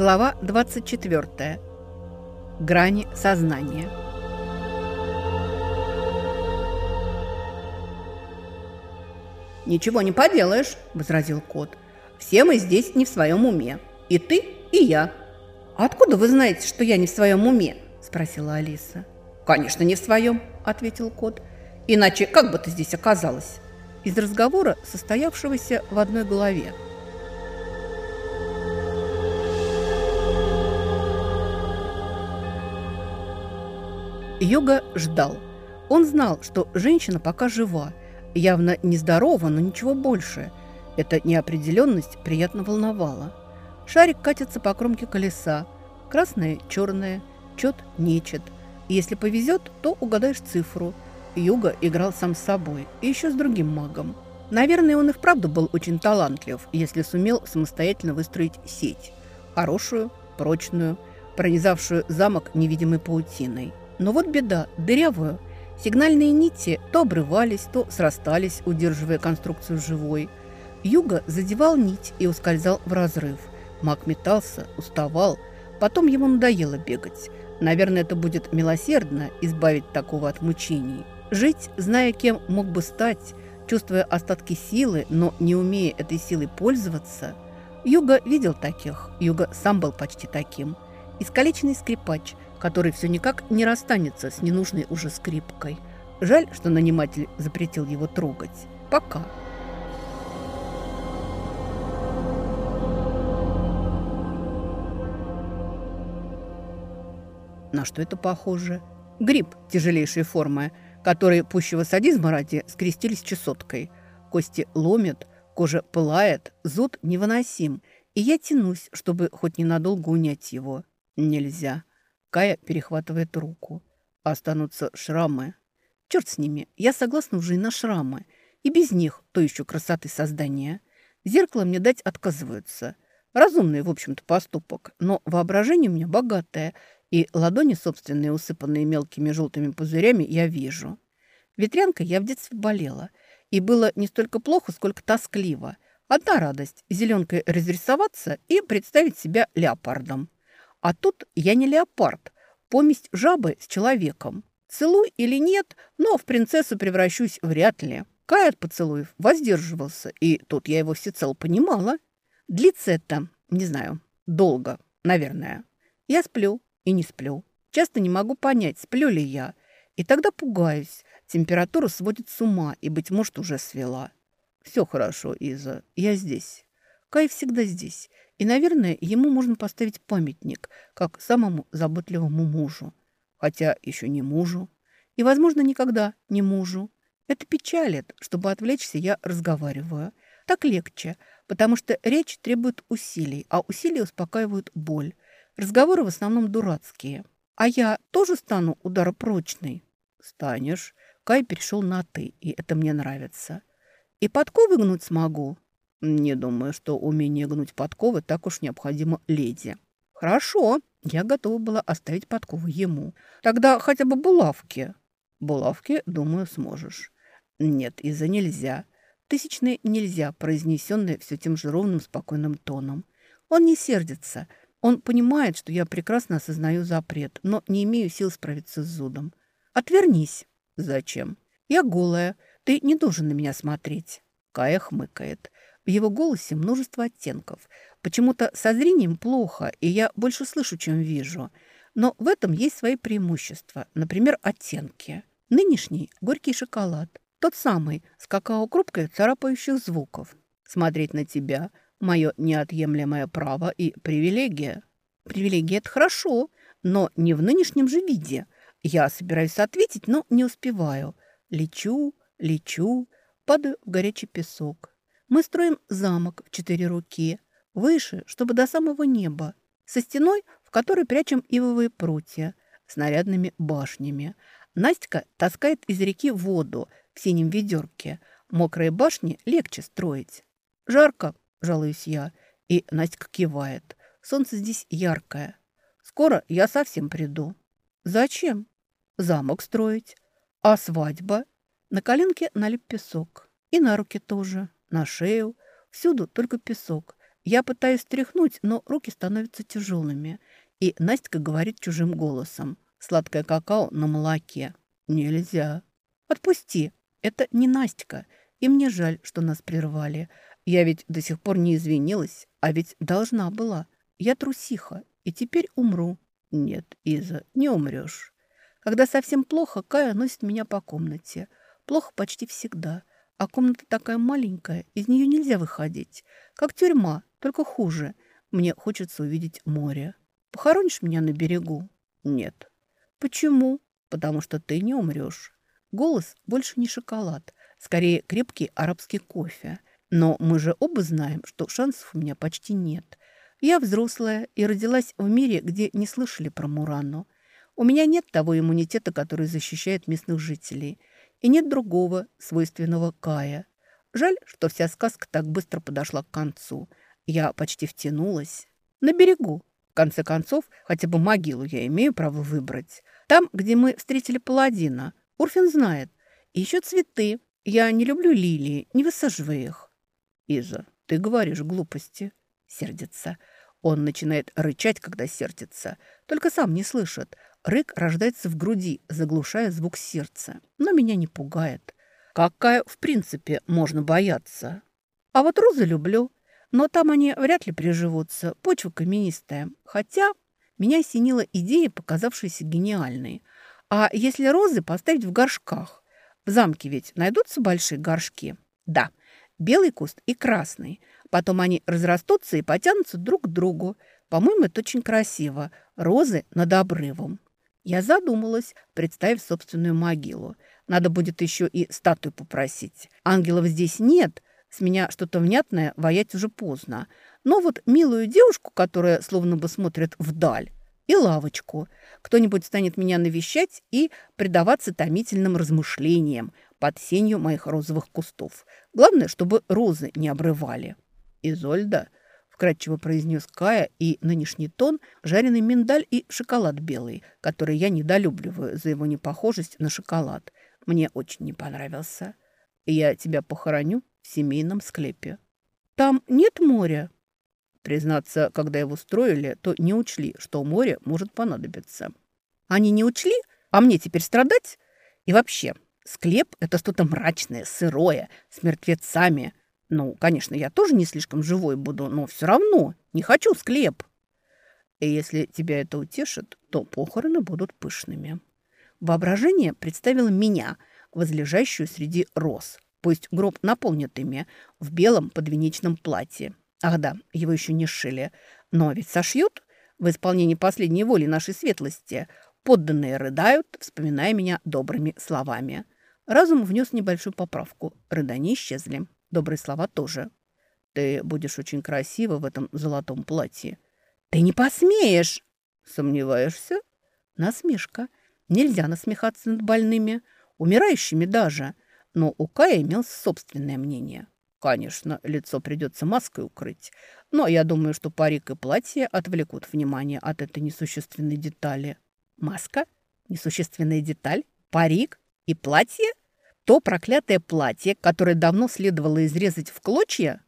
Глава 24. Грани сознания. «Ничего не поделаешь», – возразил кот. «Все мы здесь не в своем уме. И ты, и я». «А откуда вы знаете, что я не в своем уме?» – спросила Алиса. «Конечно, не в своем», – ответил кот. «Иначе как бы ты здесь оказалась?» Из разговора, состоявшегося в одной голове. Йога ждал. Он знал, что женщина пока жива, явно нездорова, но ничего больше. Эта неопределенность приятно волновала. Шарик катится по кромке колеса. Красное, черное, чет, нечет. Если повезет, то угадаешь цифру. Юга играл сам с собой и еще с другим магом. Наверное, он и вправду был очень талантлив, если сумел самостоятельно выстроить сеть. Хорошую, прочную, пронизавшую замок невидимой паутиной. Но вот беда, дырявую. Сигнальные нити то обрывались, то срастались, удерживая конструкцию живой. Юга задевал нить и ускользал в разрыв. Маг метался, уставал. Потом ему надоело бегать. Наверное, это будет милосердно избавить такого от мучений. Жить, зная, кем мог бы стать, чувствуя остатки силы, но не умея этой силой пользоваться. Юга видел таких. Юга сам был почти таким. Искалеченный скрипач – который все никак не расстанется с ненужной уже скрипкой. Жаль, что наниматель запретил его трогать. Пока. На что это похоже? Гриб тяжелейшей формы, который пущего садизма ради скрестились чесоткой. Кости ломят, кожа пылает, зуд невыносим, и я тянусь, чтобы хоть ненадолго унять его. Нельзя. Кая перехватывает руку. Останутся шрамы. Черт с ними, я согласна уже и на шрамы. И без них то еще красоты создания. Зеркало мне дать отказываются. Разумный, в общем-то, поступок, но воображение у меня богатое, и ладони собственные, усыпанные мелкими желтыми пузырями, я вижу. Ветрянка я в детстве болела, и было не столько плохо, сколько тоскливо. Одна радость – зеленкой разрисоваться и представить себя леопардом. А тут я не леопард, помесь жабы с человеком. Целуй или нет, но в принцессу превращусь вряд ли. Кай от поцелуев воздерживался, и тут я его всецело понимала. Длится это, не знаю, долго, наверное. Я сплю и не сплю. Часто не могу понять, сплю ли я. И тогда пугаюсь. Температура сводит с ума и, быть может, уже свела. Все хорошо, Иза, я здесь. Кай всегда здесь. И, наверное, ему можно поставить памятник, как самому заботливому мужу. Хотя еще не мужу. И, возможно, никогда не мужу. Это печалит. Чтобы отвлечься, я разговариваю. Так легче, потому что речь требует усилий, а усилия успокаивают боль. Разговоры в основном дурацкие. А я тоже стану ударопрочной? Станешь. Кай перешел на «ты», и это мне нравится. И подковы гнуть смогу. Не думаю, что умение гнуть подковы так уж необходимо леди. Хорошо, я готова была оставить подковы ему. Тогда хотя бы булавки. Булавки, думаю, сможешь. Нет, из-за нельзя. Тысячные нельзя, произнесенные все тем же ровным спокойным тоном. Он не сердится. Он понимает, что я прекрасно осознаю запрет, но не имею сил справиться с зудом. Отвернись. Зачем? Я голая. Ты не должен на меня смотреть. Кая хмыкает. Его голосе множество оттенков. Почему-то со зрением плохо, и я больше слышу, чем вижу. Но в этом есть свои преимущества. Например, оттенки. Нынешний – горький шоколад. Тот самый, с какао-крупкой царапающих звуков. Смотреть на тебя – мое неотъемлемое право и привилегия. Привилегия – это хорошо, но не в нынешнем же виде. Я собираюсь ответить, но не успеваю. Лечу, лечу, падаю в горячий песок. Мы строим замок в четыре руки, выше, чтобы до самого неба, со стеной, в которой прячем ивовые прутья, с нарядными башнями. Настя таскает из реки воду в синем ведерке. Мокрые башни легче строить. «Жарко», – жалуюсь я, и Настя кивает. «Солнце здесь яркое. Скоро я совсем приду». «Зачем?» «Замок строить. А свадьба?» На коленке налип песок. И на руки тоже на шею. Всюду только песок. Я пытаюсь стряхнуть, но руки становятся тяжелыми. И Настя говорит чужим голосом. Сладкое какао на молоке. Нельзя. Отпусти. Это не Настя. И мне жаль, что нас прервали. Я ведь до сих пор не извинилась, а ведь должна была. Я трусиха, и теперь умру. Нет, Иза, не умрешь. Когда совсем плохо, Кая носит меня по комнате. Плохо почти всегда. А комната такая маленькая, из нее нельзя выходить. Как тюрьма, только хуже. Мне хочется увидеть море. Похоронишь меня на берегу? Нет. Почему? Потому что ты не умрешь. Голос больше не шоколад, скорее крепкий арабский кофе. Но мы же оба знаем, что шансов у меня почти нет. Я взрослая и родилась в мире, где не слышали про Мурану. У меня нет того иммунитета, который защищает местных жителей. И нет другого, свойственного Кая. Жаль, что вся сказка так быстро подошла к концу. Я почти втянулась. На берегу. В конце концов, хотя бы могилу я имею право выбрать. Там, где мы встретили паладина. Урфин знает. И еще цветы. Я не люблю лилии, не высаживай их. Иза, ты говоришь глупости. Сердится. Он начинает рычать, когда сердится. Только сам не слышит. Рык рождается в груди, заглушая звук сердца. Но меня не пугает. Какая, в принципе, можно бояться? А вот розы люблю. Но там они вряд ли приживутся. Почва каменистая. Хотя меня осенила идея, показавшаяся гениальной. А если розы поставить в горшках? В замке ведь найдутся большие горшки? Да, белый куст и красный. Потом они разрастутся и потянутся друг к другу. По-моему, это очень красиво. Розы над обрывом. Я задумалась, представив собственную могилу. Надо будет еще и статую попросить. Ангелов здесь нет. С меня что-то внятное воять уже поздно. Но вот милую девушку, которая словно бы смотрит вдаль, и лавочку. Кто-нибудь станет меня навещать и предаваться томительным размышлениям под сенью моих розовых кустов. Главное, чтобы розы не обрывали. «Изольда», — вкратчиво произнес Кая, и нынешний тон — жареный миндаль и шоколад белый, который я недолюбливаю за его непохожесть на шоколад. Мне очень не понравился. Я тебя похороню в семейном склепе. «Там нет моря?» Признаться, когда его строили, то не учли, что море может понадобиться. Они не учли? А мне теперь страдать? И вообще, склеп – это что-то мрачное, сырое, с мертвецами. Ну, конечно, я тоже не слишком живой буду, но все равно не хочу склеп. И если тебя это утешит, то похороны будут пышными. Воображение представило меня, возлежащую среди роз. Пусть гроб наполнит ими в белом подвенечном платье. Ах да, его еще не сшили. Но ведь сошьют в исполнении последней воли нашей светлости. Подданные рыдают, вспоминая меня добрыми словами. Разум внес небольшую поправку. Рыдания исчезли. Добрые слова тоже. Ты будешь очень красива в этом золотом платье. Ты не посмеешь! Сомневаешься? Насмешка. Нельзя насмехаться над больными, умирающими даже. Но у Кая имелось собственное мнение. Конечно, лицо придется маской укрыть, но я думаю, что парик и платье отвлекут внимание от этой несущественной детали. Маска? Несущественная деталь? Парик? И платье? То проклятое платье, которое давно следовало изрезать в клочья?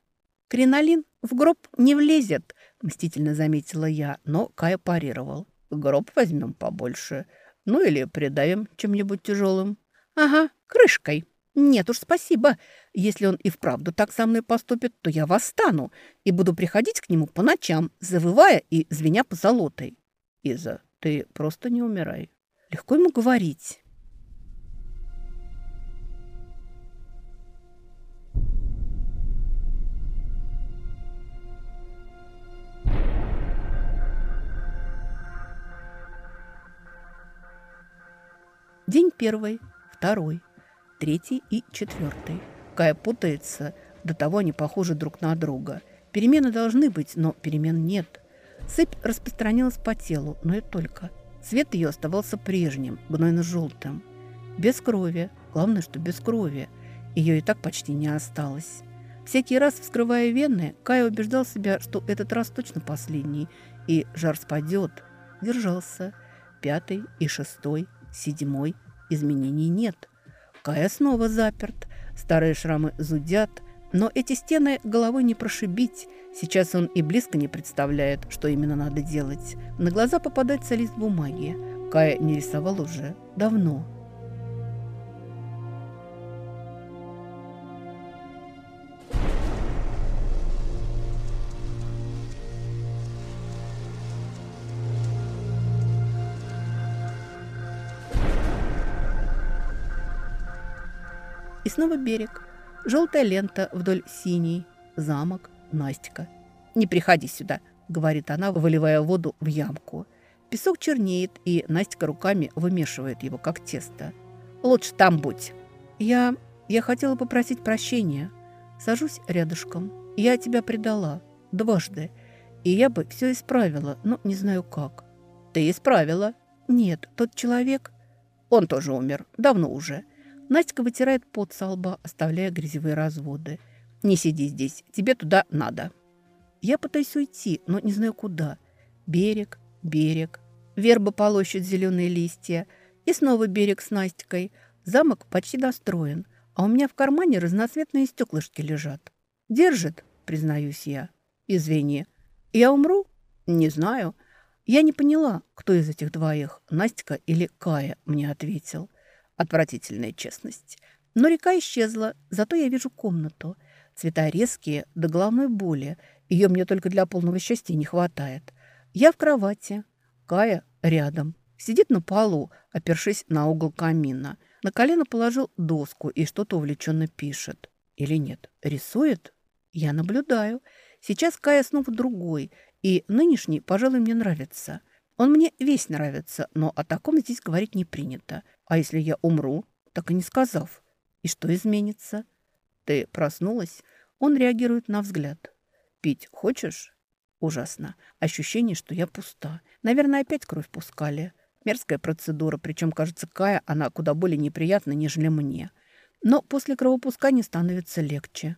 Кринолин в гроб не влезет, мстительно заметила я, но Кая парировал. Гроб возьмем побольше. Ну или придавим чем-нибудь тяжелым. Ага, крышкой. «Нет уж, спасибо. Если он и вправду так со мной поступит, то я восстану и буду приходить к нему по ночам, завывая и звеня по золотой». «Иза, ты просто не умирай. Легко ему говорить». День первый, второй третий и четвертый. Кая путается, до того они похожи друг на друга. Перемены должны быть, но перемен нет. Сыпь распространилась по телу, но и только. Цвет ее оставался прежним, гнойно-желтым. Без крови. Главное, что без крови. Ее и так почти не осталось. Всякий раз, вскрывая вены, Кая убеждал себя, что этот раз точно последний, и жар спадет. Держался. Пятый и шестой, седьмой. Изменений нет. Кая снова заперт. Старые шрамы зудят, Но эти стены головой не прошибить. Сейчас он и близко не представляет, что именно надо делать. На глаза попадается лист бумаги. Кая не рисовал уже давно. Снова берег. Желтая лента вдоль синей. Замок. Настя. «Не приходи сюда», — говорит она, выливая воду в ямку. Песок чернеет, и Настя руками вымешивает его, как тесто. «Лучше там будь». «Я... я хотела попросить прощения. Сажусь рядышком. Я тебя предала. Дважды. И я бы все исправила, но не знаю как». «Ты исправила?» «Нет, тот человек...» «Он тоже умер. Давно уже. Настя вытирает пот со лба, оставляя грязевые разводы. «Не сиди здесь, тебе туда надо». Я пытаюсь уйти, но не знаю куда. Берег, берег. Верба полощет зеленые листья. И снова берег с Настикой. Замок почти достроен, а у меня в кармане разноцветные стеклышки лежат. «Держит», признаюсь я. «Извини. Я умру?» «Не знаю». Я не поняла, кто из этих двоих, Настя или Кая, мне ответил. Отвратительная честность. Но река исчезла, зато я вижу комнату. Цвета резкие, до головной боли. Ее мне только для полного счастья не хватает. Я в кровати. Кая рядом. Сидит на полу, опершись на угол камина. На колено положил доску и что-то увлеченно пишет. Или нет, рисует? Я наблюдаю. Сейчас Кая снова другой, и нынешний, пожалуй, мне нравится. Он мне весь нравится, но о таком здесь говорить не принято. А если я умру, так и не сказав? И что изменится? Ты проснулась? Он реагирует на взгляд. Пить хочешь? Ужасно. Ощущение, что я пуста. Наверное, опять кровь пускали. Мерзкая процедура, причем, кажется, Кая, она куда более неприятна, нежели мне. Но после кровопускания становится легче.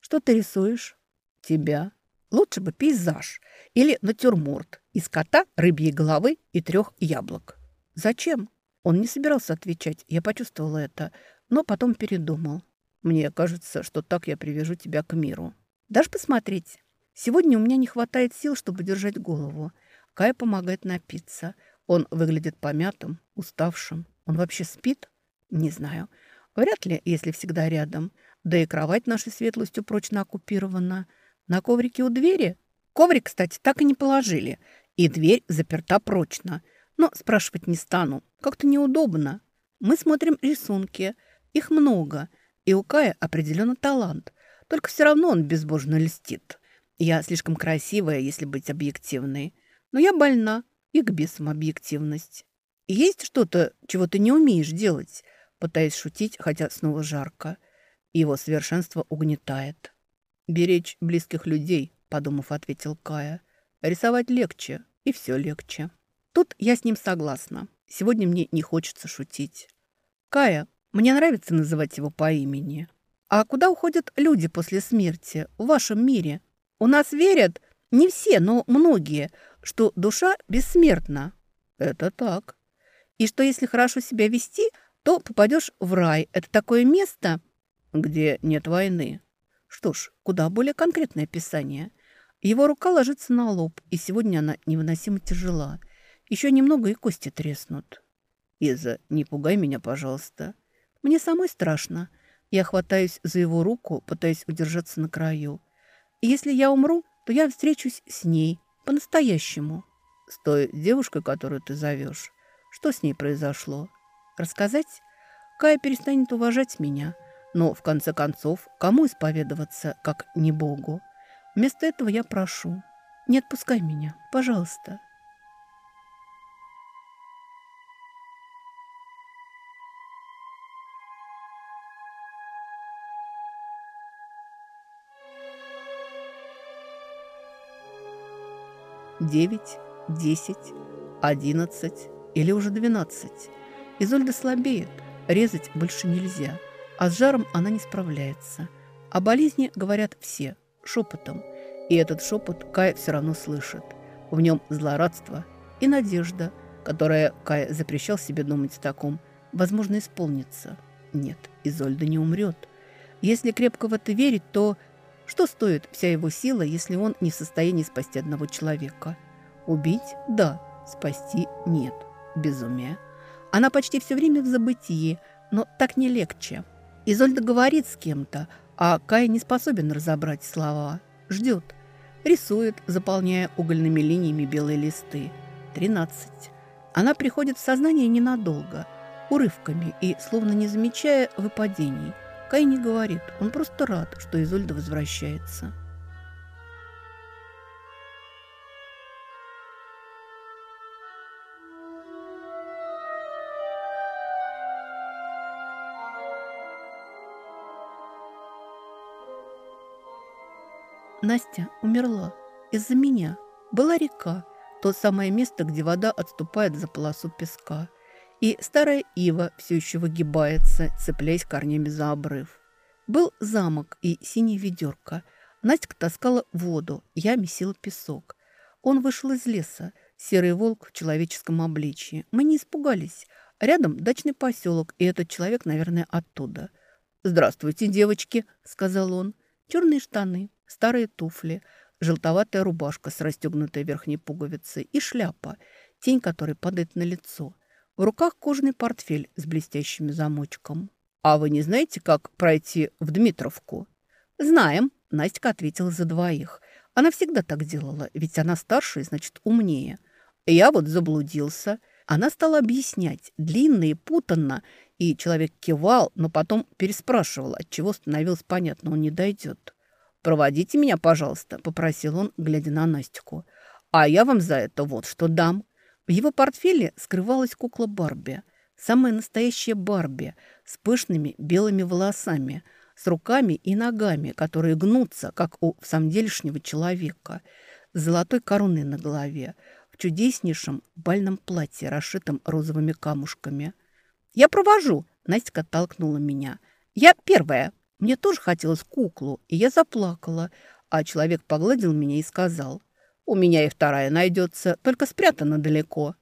Что ты рисуешь? Тебя. Лучше бы пейзаж или натюрморт из кота, рыбьей головы и трех яблок. Зачем? Он не собирался отвечать, я почувствовала это, но потом передумал. Мне кажется, что так я привяжу тебя к миру. Дашь посмотреть? Сегодня у меня не хватает сил, чтобы держать голову. Кая помогает напиться. Он выглядит помятым, уставшим. Он вообще спит? Не знаю. Вряд ли, если всегда рядом. Да и кровать нашей светлостью прочно оккупирована. На коврике у двери? Коврик, кстати, так и не положили. И дверь заперта прочно. Но спрашивать не стану. Как-то неудобно. Мы смотрим рисунки. Их много. И у Кая определенно талант. Только все равно он безбожно льстит. Я слишком красивая, если быть объективной. Но я больна. И к бесам объективность. Есть что-то, чего ты не умеешь делать? Пытаясь шутить, хотя снова жарко. Его совершенство угнетает. «Беречь близких людей», — подумав, ответил Кая. «Рисовать легче, и все легче». Тут я с ним согласна. Сегодня мне не хочется шутить. Кая, мне нравится называть его по имени. А куда уходят люди после смерти в вашем мире? У нас верят, не все, но многие, что душа бессмертна. Это так. И что если хорошо себя вести, то попадешь в рай. Это такое место, где нет войны. Что ж, куда более конкретное описание. Его рука ложится на лоб, и сегодня она невыносимо тяжела. Еще немного и кости треснут. Иза, не пугай меня, пожалуйста. Мне самой страшно. Я хватаюсь за его руку, пытаясь удержаться на краю. Если я умру, то я встречусь с ней по-настоящему. С той девушкой, которую ты зовешь. Что с ней произошло? Рассказать? Кая перестанет уважать меня. Но, в конце концов, кому исповедоваться, как не Богу? Вместо этого я прошу. Не отпускай меня, пожалуйста. Девять, десять, одиннадцать или уже двенадцать. Изольда слабеет, резать больше нельзя, а с жаром она не справляется. О болезни говорят все, шепотом, и этот шепот Кай все равно слышит. В нем злорадство и надежда, которая Кай запрещал себе думать о таком, возможно, исполнится. Нет, Изольда не умрет. Если крепко в это верить, то что стоит вся его сила, если он не в состоянии спасти одного человека? Убить – да, спасти – нет. Безумие. Она почти все время в забытии, но так не легче. Изольда говорит с кем-то, а Кай не способен разобрать слова. Ждет. Рисует, заполняя угольными линиями белые листы. Тринадцать. Она приходит в сознание ненадолго, урывками и, словно не замечая выпадений. Кай не говорит, он просто рад, что Изольда возвращается. Настя умерла из-за меня. Была река, то самое место, где вода отступает за полосу песка. И старая ива все еще выгибается, цепляясь корнями за обрыв. Был замок и синяя ведерко. Настя таскала воду, я месила песок. Он вышел из леса, серый волк в человеческом обличье. Мы не испугались. Рядом дачный поселок, и этот человек, наверное, оттуда. «Здравствуйте, девочки», — сказал он. Черные штаны, старые туфли, желтоватая рубашка с расстегнутой верхней пуговицей и шляпа, тень которой падает на лицо. В руках кожаный портфель с блестящим замочком. «А вы не знаете, как пройти в Дмитровку?» «Знаем», — Настя ответила за двоих. Она всегда так делала, ведь она старше и, значит, умнее. Я вот заблудился. Она стала объяснять, длинно и путанно, и человек кивал, но потом переспрашивал, от чего становилось понятно, он не дойдет. «Проводите меня, пожалуйста», – попросил он, глядя на Настику. «А я вам за это вот что дам». В его портфеле скрывалась кукла Барби. Самая настоящая Барби с пышными белыми волосами, с руками и ногами, которые гнутся, как у самделишнего человека, с золотой короной на голове, в чудеснейшем бальном платье, расшитом розовыми камушками. «Я провожу!» – Настя толкнула меня. «Я первая!» Мне тоже хотелось куклу, и я заплакала, а человек погладил меня и сказал, «У меня и вторая найдется, только спрятана далеко».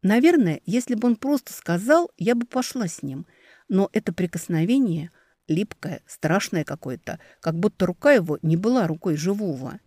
Наверное, если бы он просто сказал, я бы пошла с ним. Но это прикосновение липкое, страшное какое-то, как будто рука его не была рукой живого.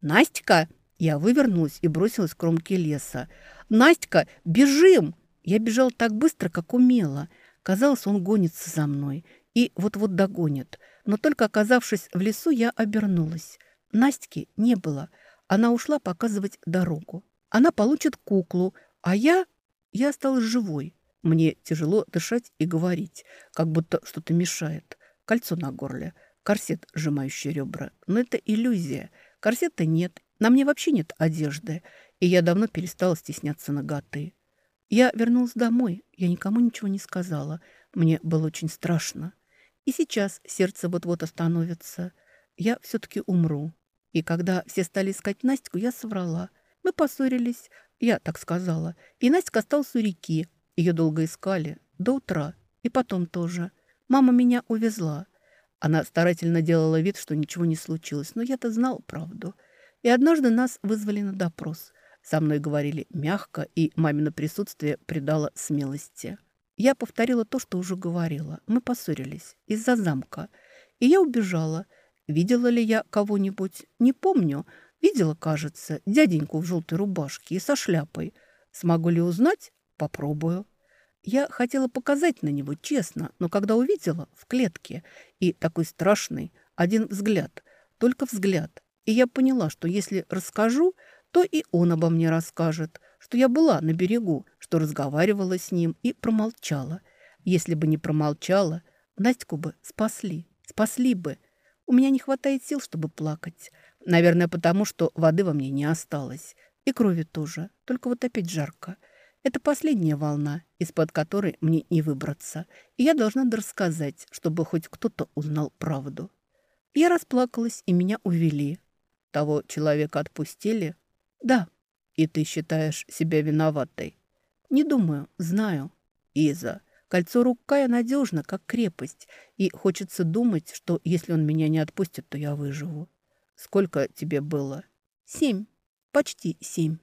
«Настя!» Я вывернулась и бросилась к кромке леса. «Настя, бежим!» Я бежал так быстро, как умела. Казалось, он гонится за мной и вот-вот догонит. Но только оказавшись в лесу, я обернулась. Настики не было. Она ушла показывать дорогу. Она получит куклу, а я... Я осталась живой. Мне тяжело дышать и говорить, как будто что-то мешает. Кольцо на горле, корсет, сжимающий ребра. Но это иллюзия. Корсета нет, на мне вообще нет одежды, и я давно перестала стесняться ноготы. Я вернулась домой, я никому ничего не сказала. Мне было очень страшно. И сейчас сердце вот-вот остановится. Я все-таки умру. И когда все стали искать Настю, я соврала. Мы поссорились, я так сказала. И Настя осталась у реки. Ее долго искали. До утра. И потом тоже. Мама меня увезла. Она старательно делала вид, что ничего не случилось. Но я-то знал правду. И однажды нас вызвали на допрос. Со мной говорили мягко, и мамино присутствие придало смелости. Я повторила то, что уже говорила. Мы поссорились из-за замка. И я убежала. Видела ли я кого-нибудь? Не помню. Видела, кажется, дяденьку в желтой рубашке и со шляпой. Смогу ли узнать? Попробую. Я хотела показать на него честно, но когда увидела в клетке и такой страшный один взгляд, только взгляд, и я поняла, что если расскажу, то и он обо мне расскажет, что я была на берегу, что разговаривала с ним и промолчала. Если бы не промолчала, Настю бы спасли, спасли бы. У меня не хватает сил, чтобы плакать. Наверное, потому что воды во мне не осталось. И крови тоже. Только вот опять жарко. Это последняя волна, из-под которой мне не выбраться. И я должна рассказать, чтобы хоть кто-то узнал правду. Я расплакалась, и меня увели. Того человека отпустили? Да. И ты считаешь себя виноватой? Не думаю, знаю. Иза, кольцо рук Кая надежно, как крепость, и хочется думать, что если он меня не отпустит, то я выживу. Сколько тебе было? Семь. Почти семь.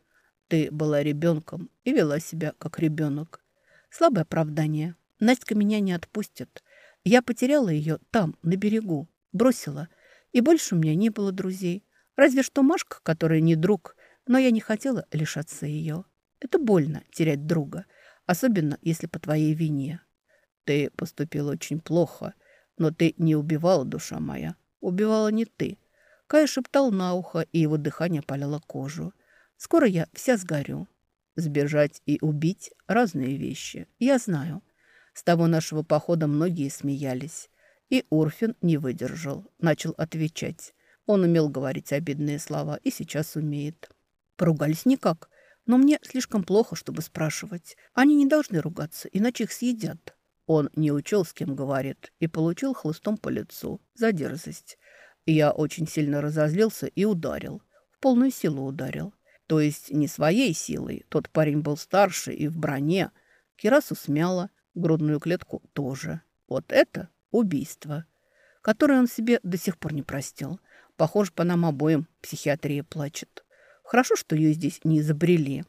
Ты была ребенком и вела себя как ребенок. Слабое оправдание. Настя меня не отпустит. Я потеряла ее там, на берегу, бросила. И больше у меня не было друзей. Разве что Машка, которая не друг, но я не хотела лишаться ее. Это больно терять друга, особенно если по твоей вине. Ты поступила очень плохо, но ты не убивала, душа моя. Убивала не ты. Кая шептал на ухо, и его дыхание палило кожу. Скоро я вся сгорю. Сбежать и убить – разные вещи. Я знаю. С того нашего похода многие смеялись. И Урфин не выдержал, начал отвечать. Он умел говорить обидные слова и сейчас умеет. Поругались никак, но мне слишком плохо, чтобы спрашивать. Они не должны ругаться, иначе их съедят. Он не учел, с кем говорит, и получил хлыстом по лицу за дерзость. Я очень сильно разозлился и ударил. В полную силу ударил. То есть не своей силой. Тот парень был старше и в броне. Кирасу смяло, грудную клетку тоже. Вот это убийство, которое он себе до сих пор не простил. Похоже, по нам обоим психиатрия плачет. Хорошо, что ее здесь не изобрели.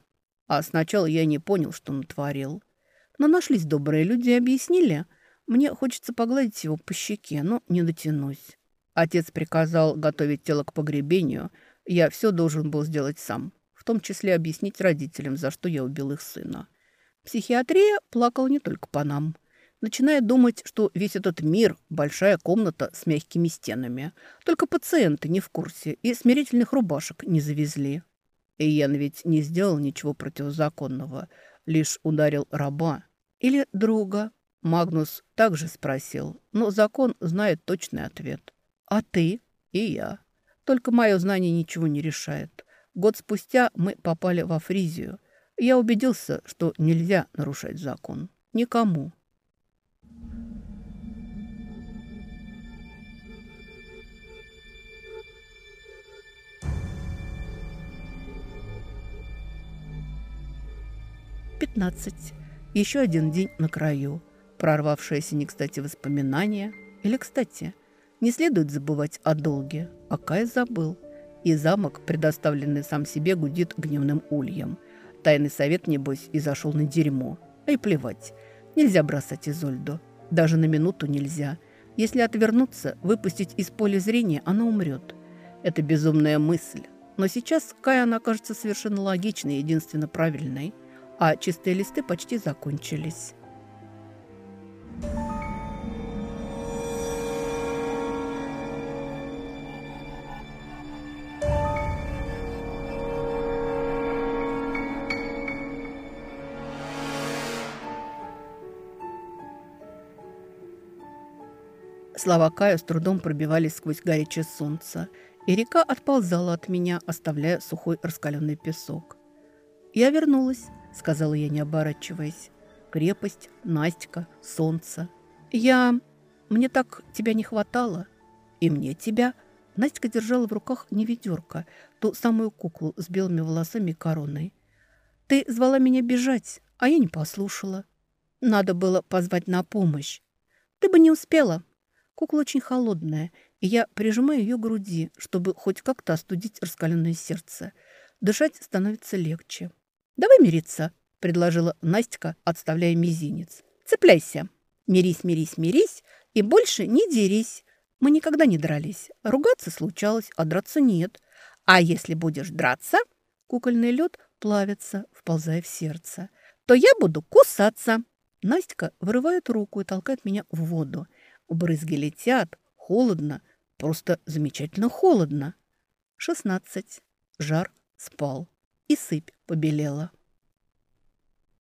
А сначала я не понял, что натворил. Но нашлись добрые люди и объяснили. Мне хочется погладить его по щеке, но не дотянусь. Отец приказал готовить тело к погребению. Я все должен был сделать сам. В том числе объяснить родителям, за что я убил их сына. Психиатрия плакала не только по нам начиная думать, что весь этот мир – большая комната с мягкими стенами. Только пациенты не в курсе и смирительных рубашек не завезли. Иен ведь не сделал ничего противозаконного, лишь ударил раба или друга. Магнус также спросил, но закон знает точный ответ. «А ты?» «И я. Только мое знание ничего не решает. Год спустя мы попали во Фризию. Я убедился, что нельзя нарушать закон. Никому». Пятнадцать. Еще один день на краю. Прорвавшееся не кстати воспоминания. Или кстати, не следует забывать о долге. А Кай забыл. И замок, предоставленный сам себе, гудит гневным ульем. Тайный совет, небось, и зашел на дерьмо. А и плевать. Нельзя бросать Изольду. Даже на минуту нельзя. Если отвернуться, выпустить из поля зрения, она умрет. Это безумная мысль. Но сейчас Кай она кажется совершенно логичной и единственно правильной – а чистые листы почти закончились. Слова Кая с трудом пробивались сквозь горячее солнце, и река отползала от меня, оставляя сухой раскаленный песок. Я вернулась, сказала я, не оборачиваясь. Крепость, Настя, солнце. Я... Мне так тебя не хватало. И мне тебя. Настя держала в руках не ведерко, ту самую куклу с белыми волосами и короной. Ты звала меня бежать, а я не послушала. Надо было позвать на помощь. Ты бы не успела. Кукла очень холодная, и я прижимаю ее к груди, чтобы хоть как-то остудить раскаленное сердце. Дышать становится легче. «Давай мириться», – предложила Настя, отставляя мизинец. «Цепляйся. Мирись, мирись, мирись и больше не дерись. Мы никогда не дрались. Ругаться случалось, а драться нет. А если будешь драться, кукольный лед плавится, вползая в сердце, то я буду кусаться». Настя вырывает руку и толкает меня в воду. Брызги летят, холодно, просто замечательно холодно. Шестнадцать. Жар спал и сыпь побелела.